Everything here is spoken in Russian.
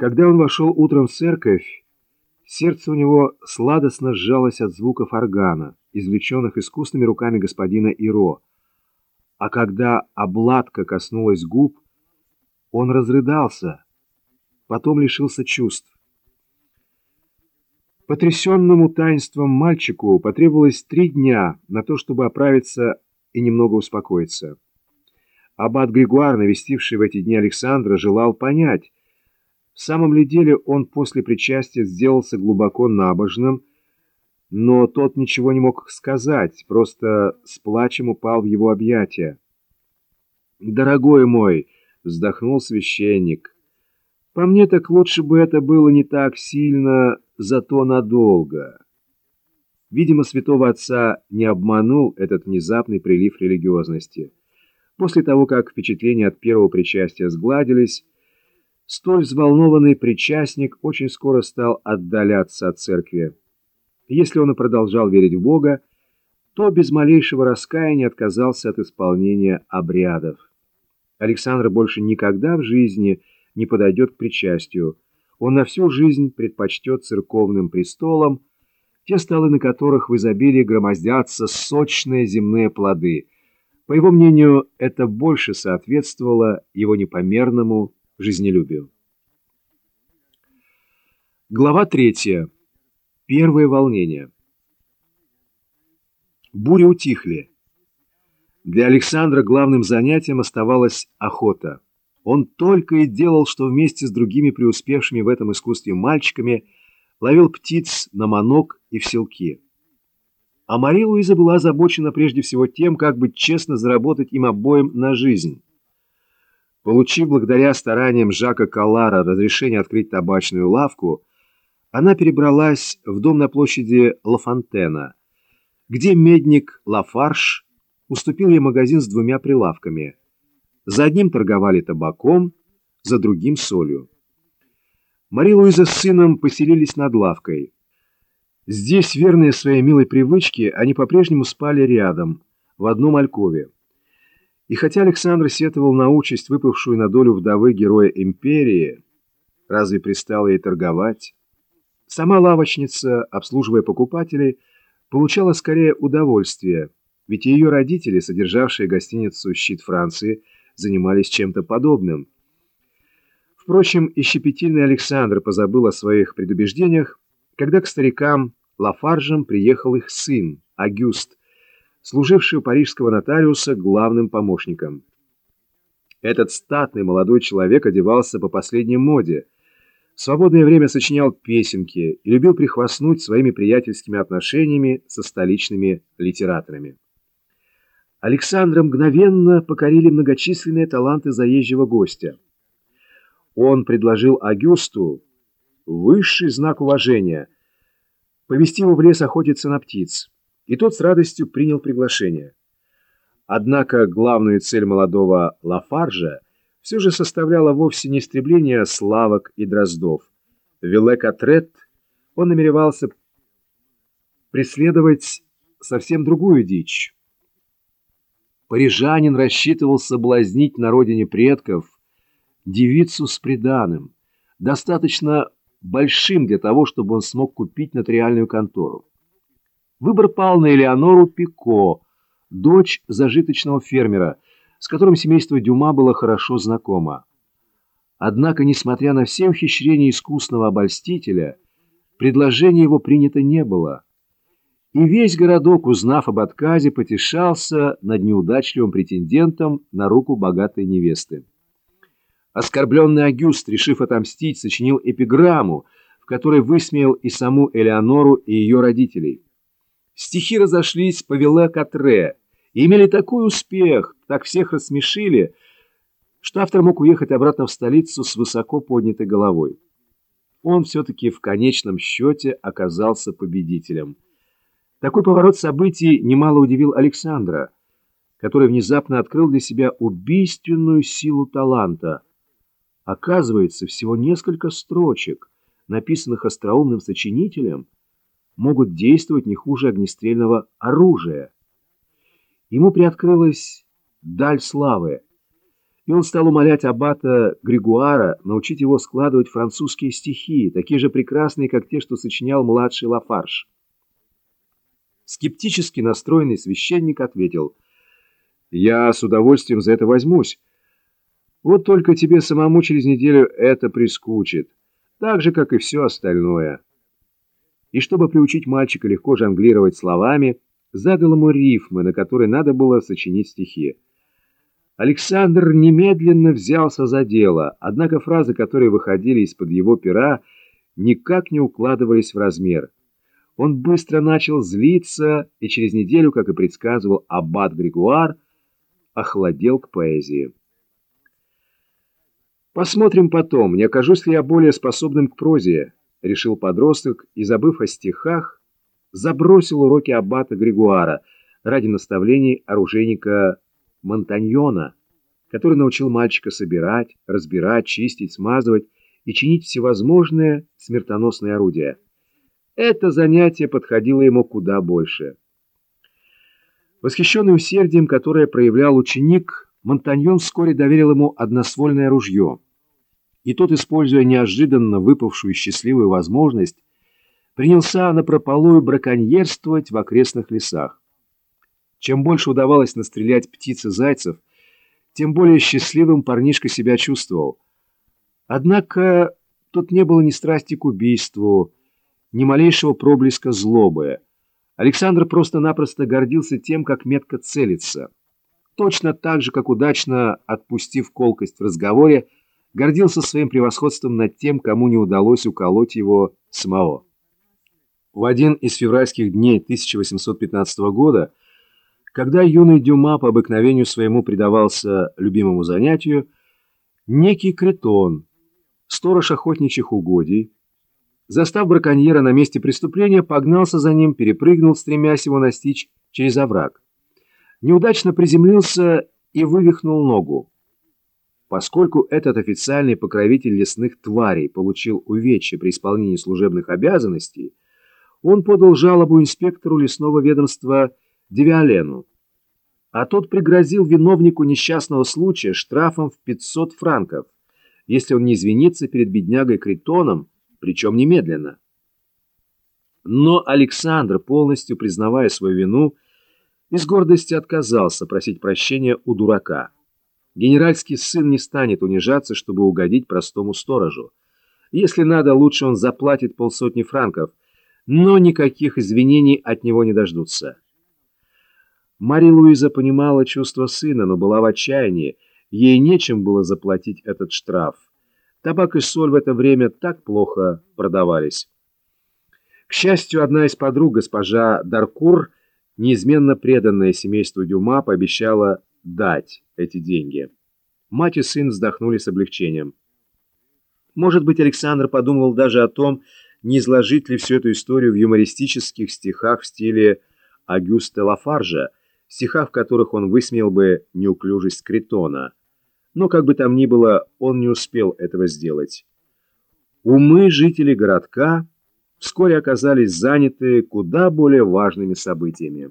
Когда он вошел утром в церковь, сердце у него сладостно сжалось от звуков органа, извлеченных искусными руками господина Иро, а когда обладка коснулась губ, он разрыдался, потом лишился чувств. Потрясенному таинством мальчику потребовалось три дня на то, чтобы оправиться и немного успокоиться. Аббат Григуар, навестивший в эти дни Александра, желал понять, в самом ли деле он после причастия сделался глубоко набожным, но тот ничего не мог сказать, просто с плачем упал в его объятия. «Дорогой мой!» — вздохнул священник. «По мне так лучше бы это было не так сильно, зато надолго». Видимо, святого отца не обманул этот внезапный прилив религиозности. После того, как впечатления от первого причастия сгладились, Столь взволнованный причастник очень скоро стал отдаляться от церкви. Если он и продолжал верить в Бога, то без малейшего раскаяния отказался от исполнения обрядов. Александр больше никогда в жизни не подойдет к причастию. Он на всю жизнь предпочтет церковным престолам, те столы, на которых в изобилии громоздятся сочные земные плоды. По его мнению, это больше соответствовало его непомерному жизнелюбию. Глава третья. Первое волнение. Бури утихли. Для Александра главным занятием оставалась охота. Он только и делал, что вместе с другими преуспевшими в этом искусстве мальчиками ловил птиц на манок и в селки. А Мария Луиза была озабочена прежде всего тем, как бы честно заработать им обоим на жизнь. Получив благодаря стараниям Жака Калара разрешение открыть табачную лавку, она перебралась в дом на площади Лафонтена, где медник Лафарш уступил ей магазин с двумя прилавками. За одним торговали табаком, за другим — солью. Мари Луиза с сыном поселились над лавкой. Здесь, верные своей милой привычке, они по-прежнему спали рядом, в одном алькове. И хотя Александр сетовал на участь, выпавшую на долю вдовы героя империи, разве пристало ей торговать? Сама лавочница, обслуживая покупателей, получала скорее удовольствие, ведь ее родители, содержавшие гостиницу «Щит Франции», занимались чем-то подобным. Впрочем, и щепетильный Александр позабыл о своих предубеждениях, когда к старикам Лафаржам приехал их сын, Агюст, служивший у парижского нотариуса главным помощником. Этот статный молодой человек одевался по последней моде, в свободное время сочинял песенки и любил прихвастнуть своими приятельскими отношениями со столичными литераторами. Александра мгновенно покорили многочисленные таланты заезжего гостя. Он предложил Агюсту высший знак уважения – повести его в лес охотиться на птиц и тот с радостью принял приглашение. Однако главную цель молодого Лафаржа все же составляла вовсе не истребление славок и дроздов. Вилек-Атрет он намеревался преследовать совсем другую дичь. Парижанин рассчитывал соблазнить на родине предков девицу с приданым, достаточно большим для того, чтобы он смог купить нотариальную контору. Выбор пал на Элеонору Пико, дочь зажиточного фермера, с которым семейство Дюма было хорошо знакомо. Однако, несмотря на все ухищрения искусного обольстителя, предложение его принято не было. И весь городок, узнав об отказе, потешался над неудачливым претендентом на руку богатой невесты. Оскорбленный Агюст, решив отомстить, сочинил эпиграмму, в которой высмеял и саму Элеонору, и ее родителей. Стихи разошлись по Виле-Катре и имели такой успех, так всех рассмешили, что автор мог уехать обратно в столицу с высоко поднятой головой. Он все-таки в конечном счете оказался победителем. Такой поворот событий немало удивил Александра, который внезапно открыл для себя убийственную силу таланта. Оказывается, всего несколько строчек, написанных остроумным сочинителем, могут действовать не хуже огнестрельного оружия. Ему приоткрылась даль славы, И он стал умолять аббата Григуара научить его складывать французские стихи, такие же прекрасные, как те, что сочинял младший Лафарш. Скептически настроенный священник ответил, «Я с удовольствием за это возьмусь. Вот только тебе самому через неделю это прискучит, так же, как и все остальное». И чтобы приучить мальчика легко жонглировать словами, задал ему рифмы, на которые надо было сочинить стихи. Александр немедленно взялся за дело, однако фразы, которые выходили из-под его пера, никак не укладывались в размер. Он быстро начал злиться и через неделю, как и предсказывал аббат Григуар, охладел к поэзии. «Посмотрим потом, не окажусь ли я более способным к прозе», — решил подросток и, забыв о стихах, забросил уроки аббата Григуара ради наставлений оружейника Монтаньона, который научил мальчика собирать, разбирать, чистить, смазывать и чинить всевозможные смертоносные орудия. Это занятие подходило ему куда больше. Восхищенный усердием, которое проявлял ученик, Монтаньон вскоре доверил ему одноствольное ружье. И тот, используя неожиданно выпавшую счастливую возможность, принялся напропалую браконьерствовать в окрестных лесах. Чем больше удавалось настрелять птиц и зайцев, тем более счастливым парнишка себя чувствовал. Однако тут не было ни страсти к убийству, ни малейшего проблеска злобы. Александр просто-напросто гордился тем, как метко целится. Точно так же, как удачно отпустив колкость в разговоре, гордился своим превосходством над тем, кому не удалось уколоть его самого. В один из февральских дней 1815 года, когда юный Дюма по обыкновению своему предавался любимому занятию, некий Кретон, сторож охотничьих угодий, Застав браконьера на месте преступления, погнался за ним, перепрыгнул, стремясь его настичь через овраг. Неудачно приземлился и вывихнул ногу. Поскольку этот официальный покровитель лесных тварей получил увечья при исполнении служебных обязанностей, он подал жалобу инспектору лесного ведомства Девиалену, а тот пригрозил виновнику несчастного случая штрафом в 500 франков, если он не извинится перед беднягой Критоном, причем немедленно. Но Александр, полностью признавая свою вину, из гордости отказался просить прощения у дурака. Генеральский сын не станет унижаться, чтобы угодить простому сторожу. Если надо, лучше он заплатит полсотни франков, но никаких извинений от него не дождутся. Мария Луиза понимала чувство сына, но была в отчаянии. Ей нечем было заплатить этот штраф. Табак и соль в это время так плохо продавались. К счастью, одна из подруг, госпожа Даркур, неизменно преданная семейству Дюма, пообещала дать эти деньги. Мать и сын вздохнули с облегчением. Может быть, Александр подумал даже о том, не изложить ли всю эту историю в юмористических стихах в стиле Агюста Лафаржа, стихах, в которых он высмеял бы неуклюжесть Критона – но, как бы там ни было, он не успел этого сделать. Умы жителей городка вскоре оказались заняты куда более важными событиями.